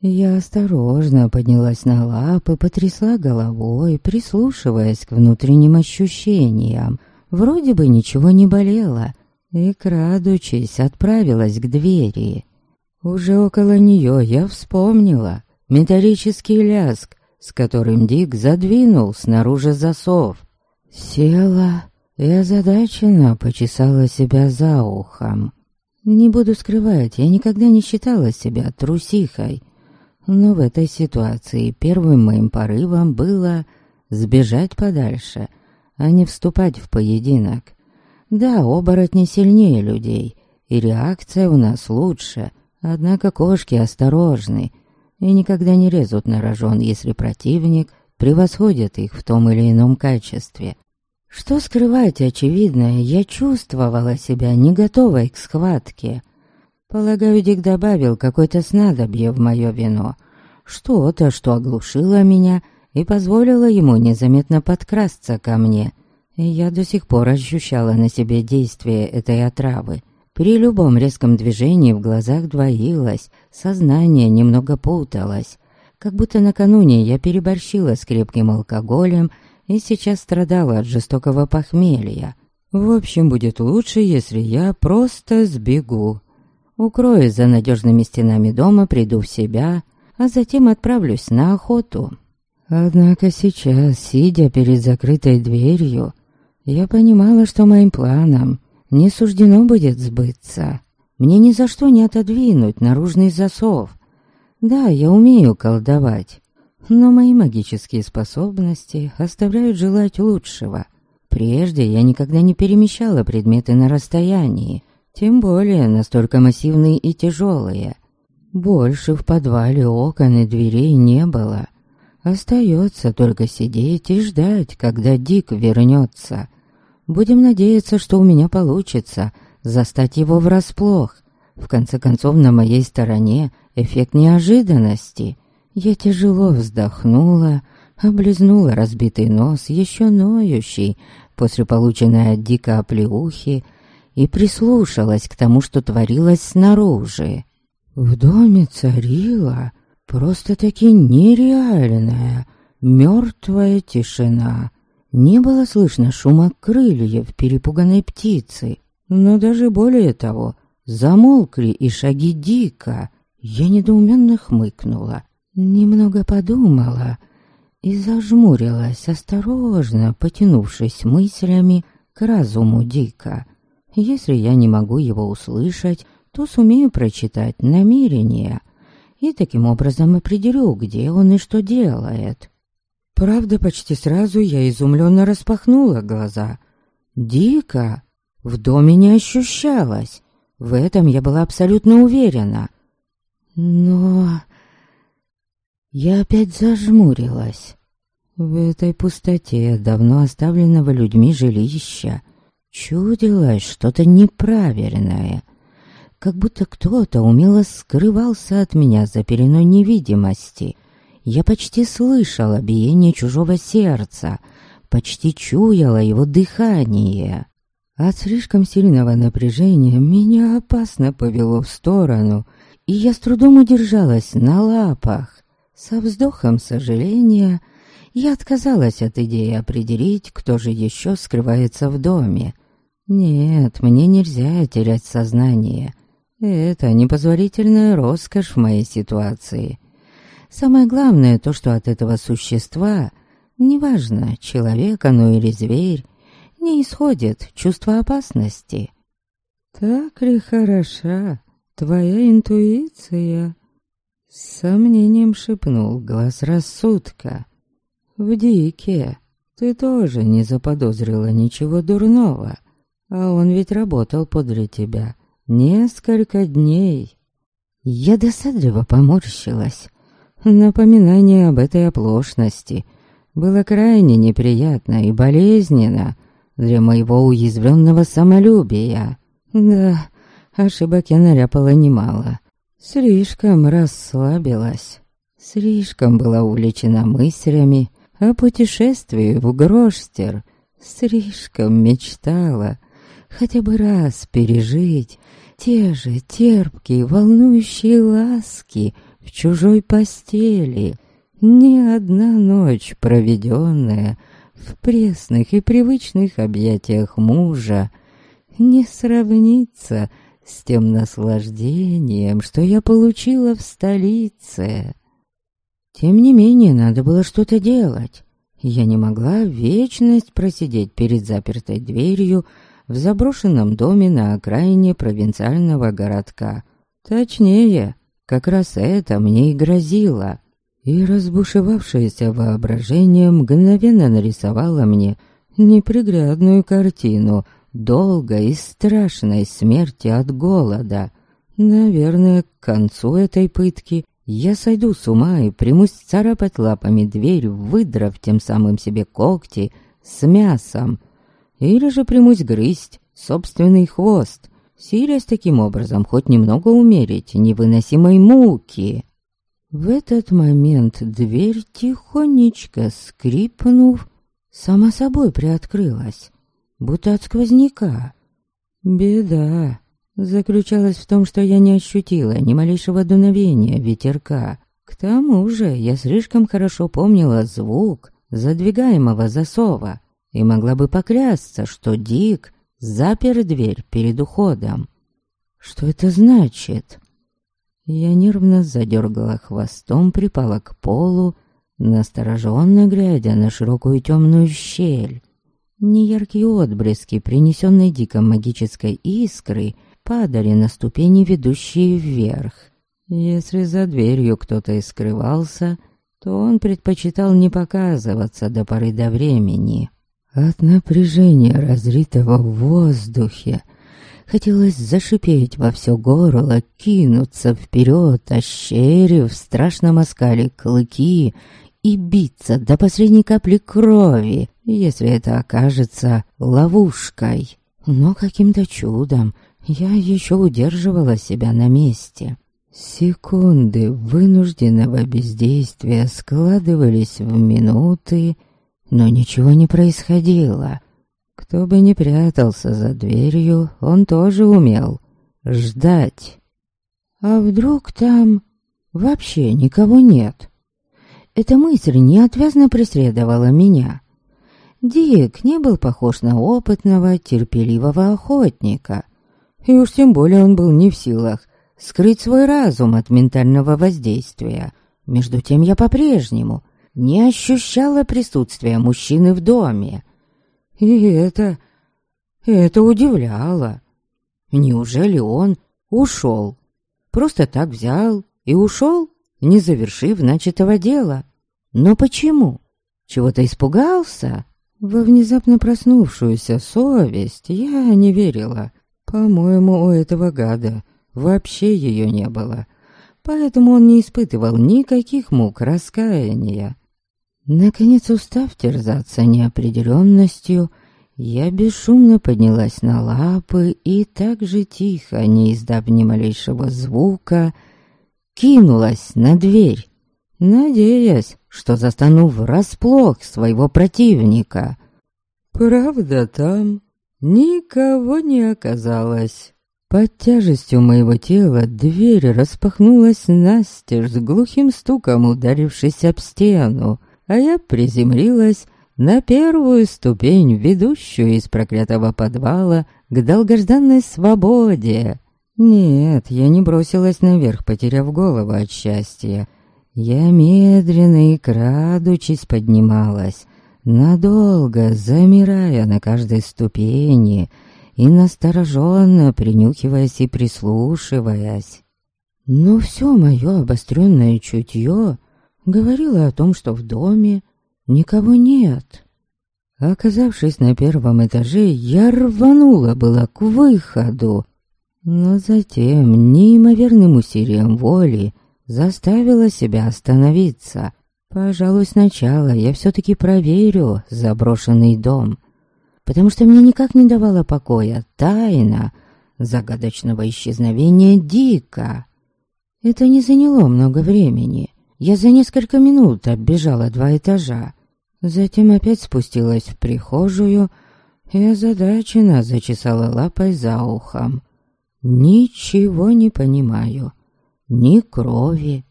[SPEAKER 1] Я осторожно поднялась на лапы, потрясла головой, прислушиваясь к внутренним ощущениям, Вроде бы ничего не болело, и, крадучись, отправилась к двери. Уже около нее я вспомнила металлический ляск, с которым Дик задвинул снаружи засов. Села и озадаченно почесала себя за ухом. Не буду скрывать, я никогда не считала себя трусихой, но в этой ситуации первым моим порывом было сбежать подальше а не вступать в поединок. Да, оборотни сильнее людей, и реакция у нас лучше, однако кошки осторожны и никогда не резут на рожон, если противник превосходит их в том или ином качестве. Что скрывать очевидное, я чувствовала себя не готовой к схватке. Полагаю, Дик добавил какое-то снадобье в мое вино, что-то, что оглушило меня — и позволила ему незаметно подкрасться ко мне. Я до сих пор ощущала на себе действие этой отравы. При любом резком движении в глазах двоилось, сознание немного путалось. Как будто накануне я переборщила с крепким алкоголем и сейчас страдала от жестокого похмелья. В общем, будет лучше, если я просто сбегу. Укроюсь за надежными стенами дома, приду в себя, а затем отправлюсь на охоту. Однако сейчас, сидя перед закрытой дверью, я понимала, что моим планам не суждено будет сбыться. Мне ни за что не отодвинуть наружный засов. Да, я умею колдовать, но мои магические способности оставляют желать лучшего. Прежде я никогда не перемещала предметы на расстоянии, тем более настолько массивные и тяжелые. Больше в подвале окон и дверей не было — Остается только сидеть и ждать, когда Дик вернется. Будем надеяться, что у меня получится застать его врасплох. В конце концов, на моей стороне эффект неожиданности. Я тяжело вздохнула, облизнула разбитый нос, еще ноющий, после полученной от Дика оплеухи, и прислушалась к тому, что творилось снаружи. В доме царила Просто-таки нереальная, мертвая тишина. Не было слышно шума крыльев перепуганной птицы, но даже более того, замолкли и шаги Дика. Я недоуменно хмыкнула, немного подумала и зажмурилась, осторожно потянувшись мыслями к разуму Дика. Если я не могу его услышать, то сумею прочитать намерения и таким образом определю, где он и что делает. Правда, почти сразу я изумленно распахнула глаза. Дико в доме не ощущалось. В этом я была абсолютно уверена. Но... Я опять зажмурилась. В этой пустоте давно оставленного людьми жилища чудилось что-то неправильное. Как будто кто-то умело скрывался от меня за пеленой невидимости. Я почти слышала биение чужого сердца, почти чуяла его дыхание. От слишком сильного напряжения меня опасно повело в сторону, и я с трудом удержалась на лапах. Со вздохом сожаления я отказалась от идеи определить, кто же еще скрывается в доме. Нет, мне нельзя терять сознание. Это непозволительная роскошь в моей ситуации. Самое главное то, что от этого существа, неважно, человек оно или зверь, не исходит чувство опасности. Так ли хороша твоя интуиция? С сомнением шепнул глаз рассудка. В дике ты тоже не заподозрила ничего дурного, а он ведь работал подле тебя несколько дней. Я досадливо поморщилась. Напоминание об этой оплошности было крайне неприятно и болезненно для моего уязвленного самолюбия. Да, ошибок я наляпала немало. Слишком расслабилась. Слишком была увлечена мыслями о путешествии в Гроштер. Слишком мечтала хотя бы раз пережить те же терпкие, волнующие ласки в чужой постели. Ни одна ночь, проведенная в пресных и привычных объятиях мужа, не сравнится с тем наслаждением, что я получила в столице. Тем не менее, надо было что-то делать. Я не могла вечность просидеть перед запертой дверью, в заброшенном доме на окраине провинциального городка. Точнее, как раз это мне и грозило. И разбушевавшееся воображение мгновенно нарисовало мне неприглядную картину долгой и страшной смерти от голода. Наверное, к концу этой пытки я сойду с ума и примусь царапать лапами дверь, выдрав тем самым себе когти с мясом, или же примусь грызть собственный хвост, силясь таким образом хоть немного умерить невыносимой муки. В этот момент дверь, тихонечко скрипнув, сама собой приоткрылась, будто от сквозняка. Беда заключалась в том, что я не ощутила ни малейшего дуновения ветерка. К тому же я слишком хорошо помнила звук задвигаемого засова, и могла бы поклясться, что Дик запер дверь перед уходом. Что это значит? Я нервно задергала хвостом, припала к полу, настороженно глядя на широкую темную щель. Неяркие отблески, принесенные Диком магической искры, падали на ступени, ведущие вверх. Если за дверью кто-то и скрывался, то он предпочитал не показываться до поры до времени. От напряжения, разритого в воздухе, хотелось зашипеть во все горло, кинуться вперед, ощерив в страшном оскале клыки и биться до последней капли крови, если это окажется ловушкой. Но каким-то чудом я еще удерживала себя на месте. Секунды вынужденного бездействия складывались в минуты, но ничего не происходило. Кто бы ни прятался за дверью, он тоже умел ждать. А вдруг там вообще никого нет? Эта мысль неотвязно преследовала меня. Дик не был похож на опытного, терпеливого охотника. И уж тем более он был не в силах скрыть свой разум от ментального воздействия. Между тем я по-прежнему не ощущала присутствия мужчины в доме. И это... это удивляло. Неужели он ушел? Просто так взял и ушел, не завершив начатого дела. Но почему? Чего-то испугался? Во внезапно проснувшуюся совесть я не верила. По-моему, у этого гада вообще ее не было. Поэтому он не испытывал никаких мук раскаяния. Наконец, устав терзаться неопределенностью, я бесшумно поднялась на лапы и так же тихо, не издав ни малейшего звука, кинулась на дверь, надеясь, что застану врасплох своего противника. Правда, там никого не оказалось. Под тяжестью моего тела дверь распахнулась настежь с глухим стуком, ударившись об стену, а я приземлилась на первую ступень, ведущую из проклятого подвала к долгожданной свободе. Нет, я не бросилась наверх, потеряв голову от счастья. Я медленно и крадучись поднималась, надолго замирая на каждой ступени и настороженно принюхиваясь и прислушиваясь. Но все мое обостренное чутье говорило о том, что в доме никого нет. Оказавшись на первом этаже, я рванула была к выходу, но затем неимоверным усилием воли заставила себя остановиться. Пожалуй, сначала я все-таки проверю заброшенный дом, потому что мне никак не давала покоя тайна загадочного исчезновения Дика. Это не заняло много времени. Я за несколько минут оббежала два этажа. Затем опять спустилась в прихожую и озадаченно зачесала лапой за ухом. Ничего не понимаю. Ни крови,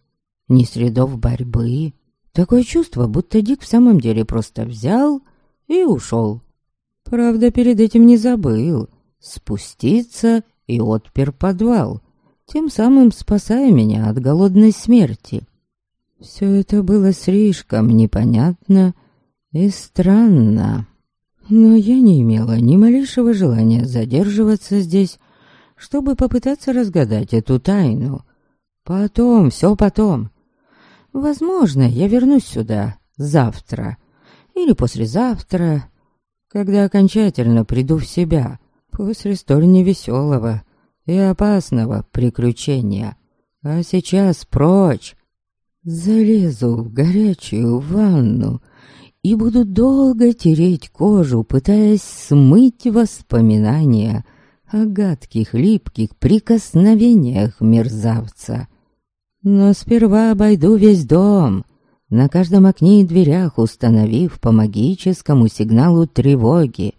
[SPEAKER 1] ни следов борьбы. Такое чувство, будто Дик в самом деле просто взял и ушел. Правда, перед этим не забыл спуститься и отпер подвал, тем самым спасая меня от голодной смерти. Все это было слишком непонятно и странно. Но я не имела ни малейшего желания задерживаться здесь, чтобы попытаться разгадать эту тайну. Потом, все потом. Возможно, я вернусь сюда завтра или послезавтра, когда окончательно приду в себя после столь невеселого и опасного приключения. А сейчас прочь, Залезу в горячую ванну и буду долго тереть кожу, пытаясь смыть воспоминания о гадких, липких прикосновениях мерзавца. Но сперва обойду весь дом, на каждом окне и дверях установив по магическому сигналу тревоги.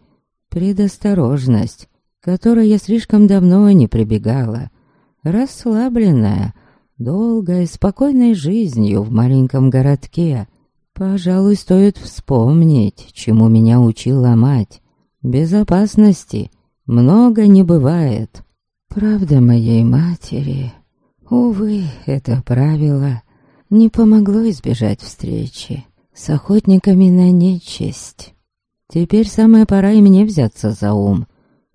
[SPEAKER 1] Предосторожность, которой я слишком давно не прибегала, расслабленная — долгой, спокойной жизнью в маленьком городке. Пожалуй, стоит вспомнить, чему меня учила мать. Безопасности много не бывает. Правда моей матери, увы, это правило не помогло избежать встречи с охотниками на нечисть. Теперь самая пора и мне взяться за ум.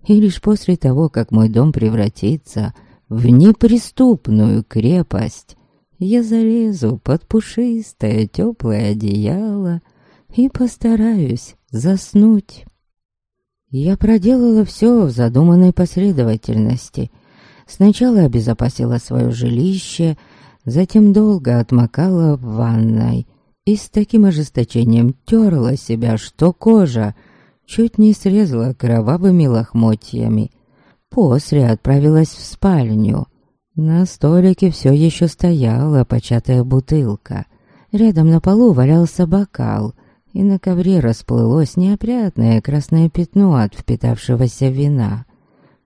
[SPEAKER 1] И лишь после того, как мой дом превратится в неприступную крепость, я залезу под пушистое теплое одеяло и постараюсь заснуть. Я проделала все в задуманной последовательности. Сначала обезопасила свое жилище, затем долго отмокала в ванной и с таким ожесточением терла себя, что кожа чуть не срезала кровавыми лохмотьями. После отправилась в спальню. На столике все еще стояла початая бутылка. Рядом на полу валялся бокал, и на ковре расплылось неопрятное красное пятно от впитавшегося вина.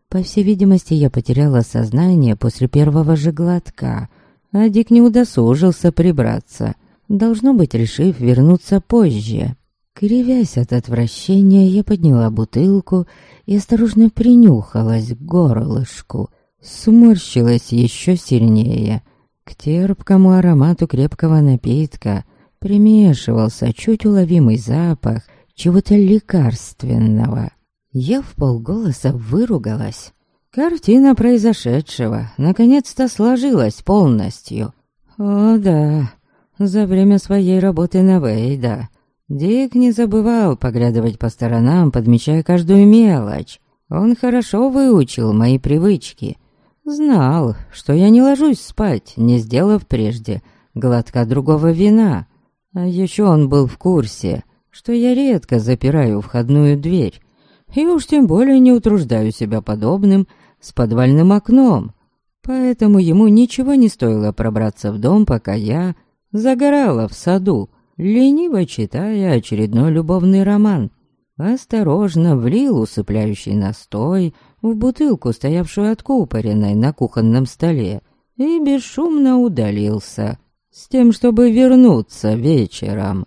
[SPEAKER 1] По всей видимости, я потеряла сознание после первого же глотка, а Дик не удосужился прибраться, должно быть, решив вернуться позже. Кривясь от отвращения, я подняла бутылку и осторожно принюхалась к горлышку. Сморщилась еще сильнее. К терпкому аромату крепкого напитка примешивался чуть уловимый запах чего-то лекарственного. Я в полголоса выругалась. Картина произошедшего наконец-то сложилась полностью. О да, за время своей работы на Вейда Дик не забывал поглядывать по сторонам, подмечая каждую мелочь. Он хорошо выучил мои привычки. Знал, что я не ложусь спать, не сделав прежде глотка другого вина. А еще он был в курсе, что я редко запираю входную дверь. И уж тем более не утруждаю себя подобным с подвальным окном. Поэтому ему ничего не стоило пробраться в дом, пока я загорала в саду лениво читая очередной любовный роман. Осторожно влил усыпляющий настой в бутылку, стоявшую откупоренной на кухонном столе, и бесшумно удалился, с тем, чтобы вернуться вечером.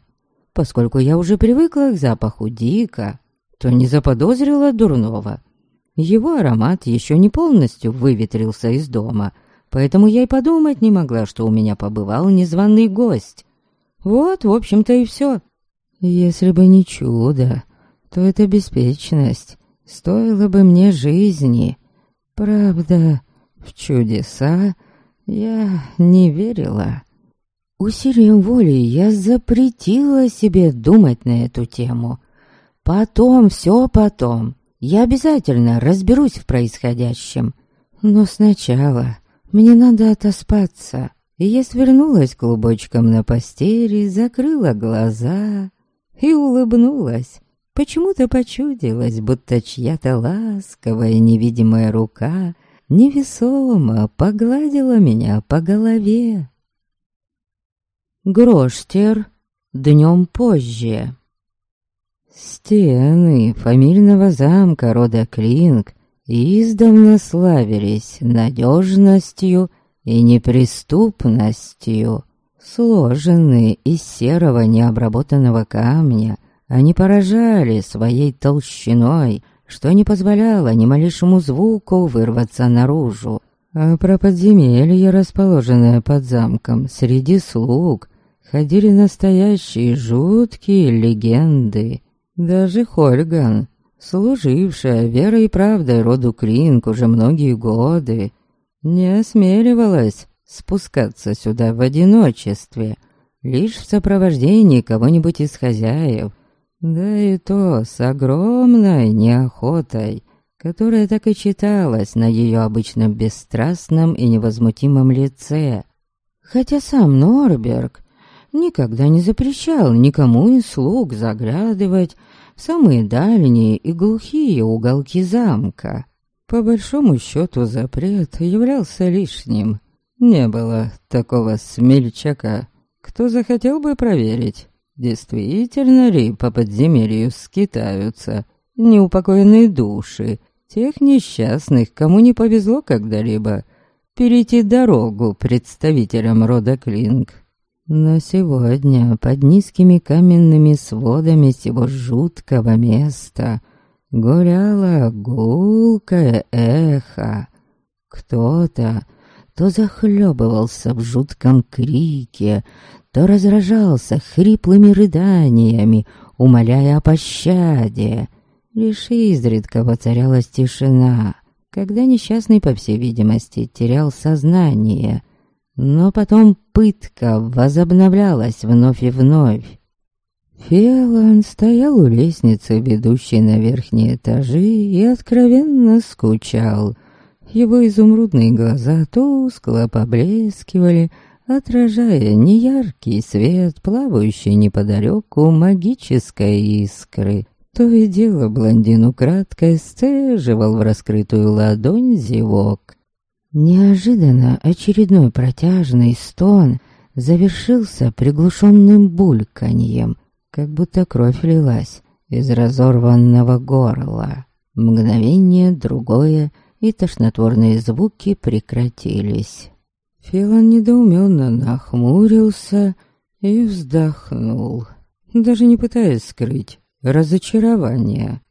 [SPEAKER 1] Поскольку я уже привыкла к запаху дика, то не заподозрила дурного. Его аромат еще не полностью выветрился из дома, поэтому я и подумать не могла, что у меня побывал незваный гость. Вот, в общем-то, и все. Если бы не чудо, то эта беспечность стоила бы мне жизни. Правда, в чудеса я не верила. Усилием воли я запретила себе думать на эту тему. Потом, все потом. Я обязательно разберусь в происходящем. Но сначала мне надо отоспаться и я свернулась клубочком на постели, закрыла глаза и улыбнулась. Почему-то почудилась, будто чья-то ласковая невидимая рука невесомо погладила меня по голове. Гроштер днем позже. Стены фамильного замка рода Клинк издавна славились надежностью и неприступностью. Сложенные из серого необработанного камня, они поражали своей толщиной, что не позволяло ни малейшему звуку вырваться наружу. А про подземелье, расположенное под замком, среди слуг, ходили настоящие жуткие легенды. Даже Хольган, служившая верой и правдой роду Клинк уже многие годы, не осмеливалась спускаться сюда в одиночестве, лишь в сопровождении кого-нибудь из хозяев, да и то с огромной неохотой, которая так и читалась на ее обычно бесстрастном и невозмутимом лице. Хотя сам Норберг никогда не запрещал никому из слуг заглядывать в самые дальние и глухие уголки замка. По большому счету запрет являлся лишним. Не было такого смельчака, кто захотел бы проверить, действительно ли по подземелью скитаются неупокоенные души тех несчастных, кому не повезло когда-либо перейти дорогу представителям рода Клинк. Но сегодня под низкими каменными сводами сего жуткого места гуляло гулкое эхо. Кто-то то захлебывался в жутком крике, то разражался хриплыми рыданиями, умоляя о пощаде. Лишь изредка воцарялась тишина, когда несчастный, по всей видимости, терял сознание. Но потом пытка возобновлялась вновь и вновь. Фелан стоял у лестницы, ведущей на верхние этажи, и откровенно скучал. Его изумрудные глаза тускло поблескивали, отражая неяркий свет, плавающий неподалеку магической искры. То и дело блондин украдкой сцеживал в раскрытую ладонь зевок. Неожиданно очередной протяжный стон завершился приглушенным бульканьем как будто кровь лилась из разорванного горла. Мгновение, другое, и тошнотворные звуки прекратились. Филан недоуменно нахмурился и вздохнул. даже не пытаясь скрыть разочарование.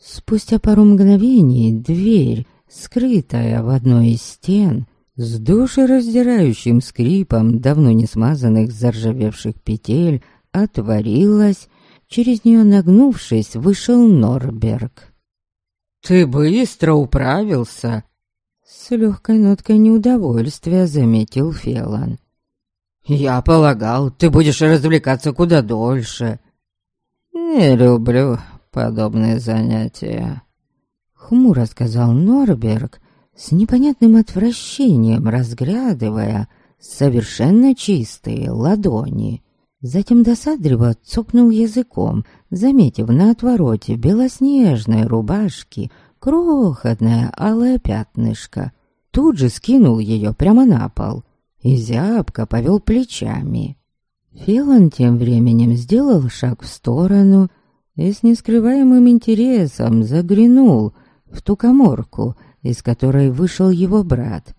[SPEAKER 1] Спустя пару мгновений дверь, скрытая в одной из стен, с душераздирающим скрипом давно не смазанных заржавевших петель, отворилась, через нее нагнувшись, вышел Норберг.
[SPEAKER 2] «Ты быстро управился!»
[SPEAKER 1] С легкой ноткой неудовольствия заметил Фелан.
[SPEAKER 2] «Я полагал, ты будешь развлекаться куда дольше».
[SPEAKER 1] «Не люблю подобные занятия», — хмуро сказал Норберг, с непонятным отвращением разглядывая совершенно чистые ладони. Затем досадливо цокнул языком, заметив на отвороте белоснежной рубашки крохотное алое пятнышко. Тут же скинул ее прямо на пол и зябко повел плечами. Филан тем временем сделал шаг в сторону и с нескрываемым интересом заглянул в ту коморку, из которой вышел его брат.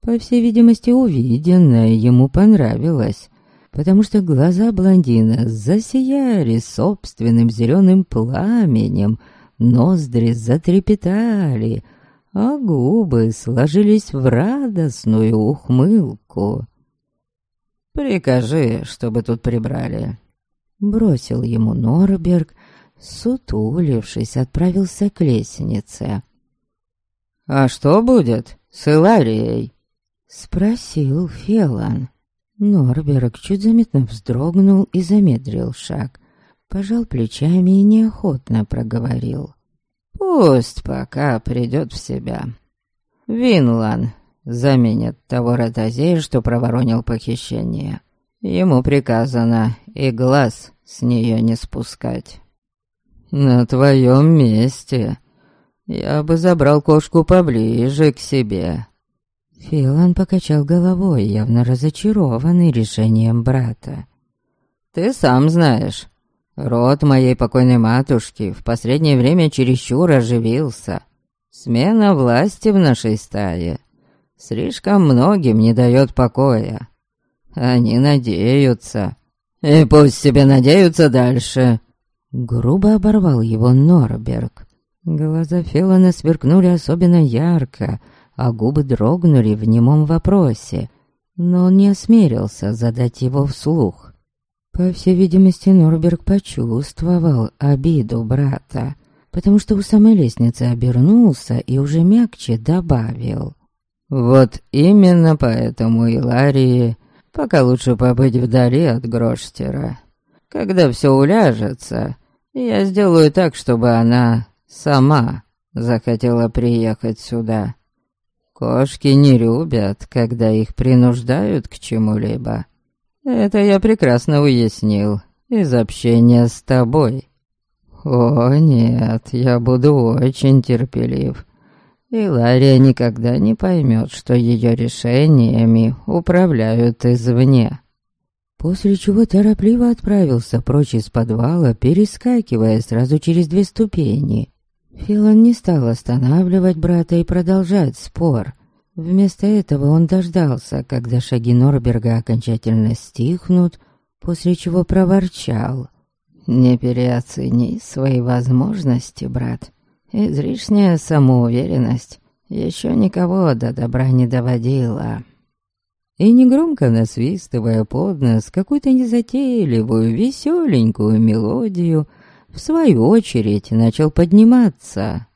[SPEAKER 1] По всей видимости, увиденное ему понравилось, потому что глаза блондина засияли собственным зеленым пламенем, ноздри затрепетали, а губы сложились в радостную ухмылку.
[SPEAKER 2] «Прикажи, чтобы тут прибрали», —
[SPEAKER 1] бросил ему Норберг, сутулившись, отправился к лестнице.
[SPEAKER 2] «А что будет с Иларией?»
[SPEAKER 1] — спросил Фелан. Норберг чуть заметно вздрогнул и замедрил шаг, пожал плечами и неохотно проговорил.
[SPEAKER 2] «Пусть пока придет в себя. Винлан заменит того ротозея, что проворонил похищение. Ему приказано и глаз с нее не спускать». «На твоем месте я бы забрал кошку поближе к себе»,
[SPEAKER 1] Филан покачал головой, явно разочарованный решением брата.
[SPEAKER 2] «Ты сам знаешь, род моей покойной матушки в последнее время чересчур оживился. Смена власти в нашей стае слишком многим не дает покоя. Они надеются. И пусть себе надеются дальше».
[SPEAKER 1] Грубо оборвал его Норберг. Глаза Фелана сверкнули особенно ярко — а губы дрогнули в немом вопросе, но он не осмелился задать его вслух. По всей видимости, Норберг почувствовал обиду брата, потому что у самой лестницы обернулся и уже мягче добавил.
[SPEAKER 2] «Вот именно поэтому Иларии пока лучше побыть вдали от Гроштера. Когда все уляжется, я сделаю так, чтобы она сама захотела приехать сюда. Кошки не любят, когда их принуждают к чему-либо. Это я прекрасно уяснил из общения с тобой. О нет, я буду очень терпелив. И Лария никогда не поймет, что ее решениями управляют извне.
[SPEAKER 1] После чего торопливо отправился прочь из подвала, перескакивая сразу через две ступени. Филан не стал останавливать брата и продолжать спор. Вместо этого он дождался, когда шаги Норберга окончательно стихнут, после чего проворчал.
[SPEAKER 2] «Не переоцени свои возможности, брат. Излишняя самоуверенность еще никого до добра не доводила».
[SPEAKER 1] И негромко насвистывая под нос какую-то незатейливую, веселенькую мелодию, в свою очередь начал подниматься.